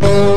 Doktor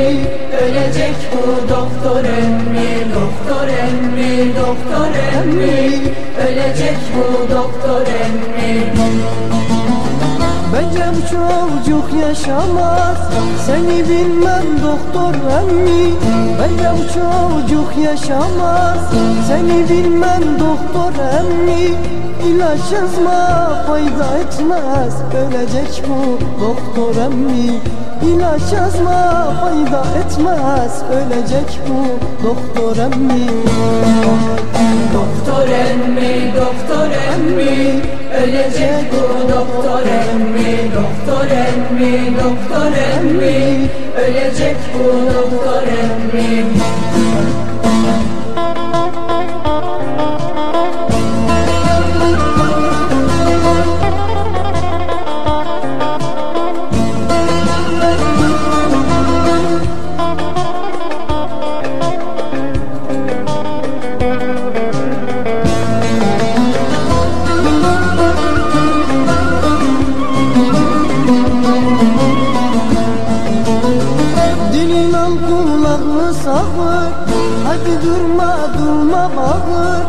emmi Ölecek bu doktor emmi Doktor emmi, doktor emmi. Ölecek bu doktor emmi. Bence çocuk yaşamaz. Seni bilmem doktor emmi. Bence çocuk yaşamaz. Seni bilmem doktor emmi. İlaç yazma fayda etmez. Ölecek bu doktor emmi İlaç yazma fayda etmez. Ölecek bu doktor emmi. Doktor emmi, doktor emmi. Ölecek bu doktor emmi. Doktor emmi, doktor emmi. Ölecek bu doktor emmi Dilimem kulağı sağır. Hadi durma durma bağır.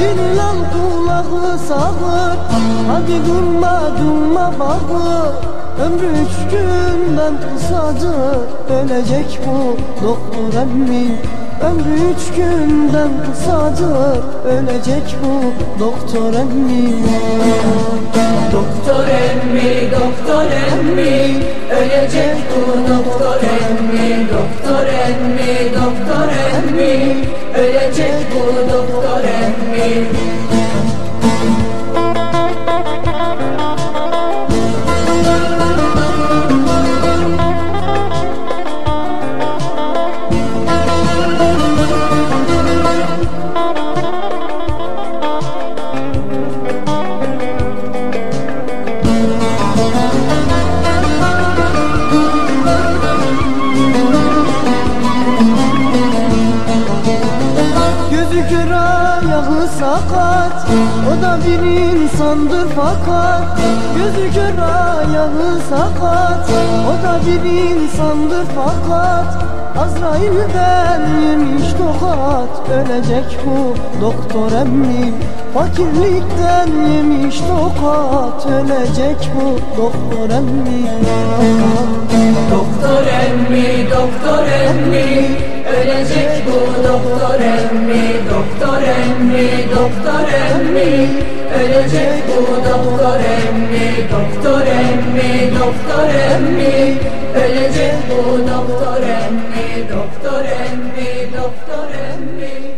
Dilimem kulağı sağır. Hadi durma durma bağır. Ömrü üç günden kısadır. Ölecek bu doktor emmi Ömrü üç günden kısadır Ölecek bu doktor emmi. Doktor emmi, doktor emmi Ölecek bu doktor emmi. Doktor emmi, doktor emmi Ölecek bu doktor emmi ayağı sakat O da bir insandır fakat. Gözü kör ayağı sakat O da bir insandır fakat. Azrail'den yemiş tokat Ölecek bu doktor emmi. Fakirlikten yemiş tokat Ölecek bu doktor emmi. Doktor emmi, doktor emmi Ölecek bu doktor emmi doktor emmi Ölecek bu doktor emmi. Doktor emmi, doktor emmi Ölecek bu doktor emmi. Doktor emmi, doktor emmi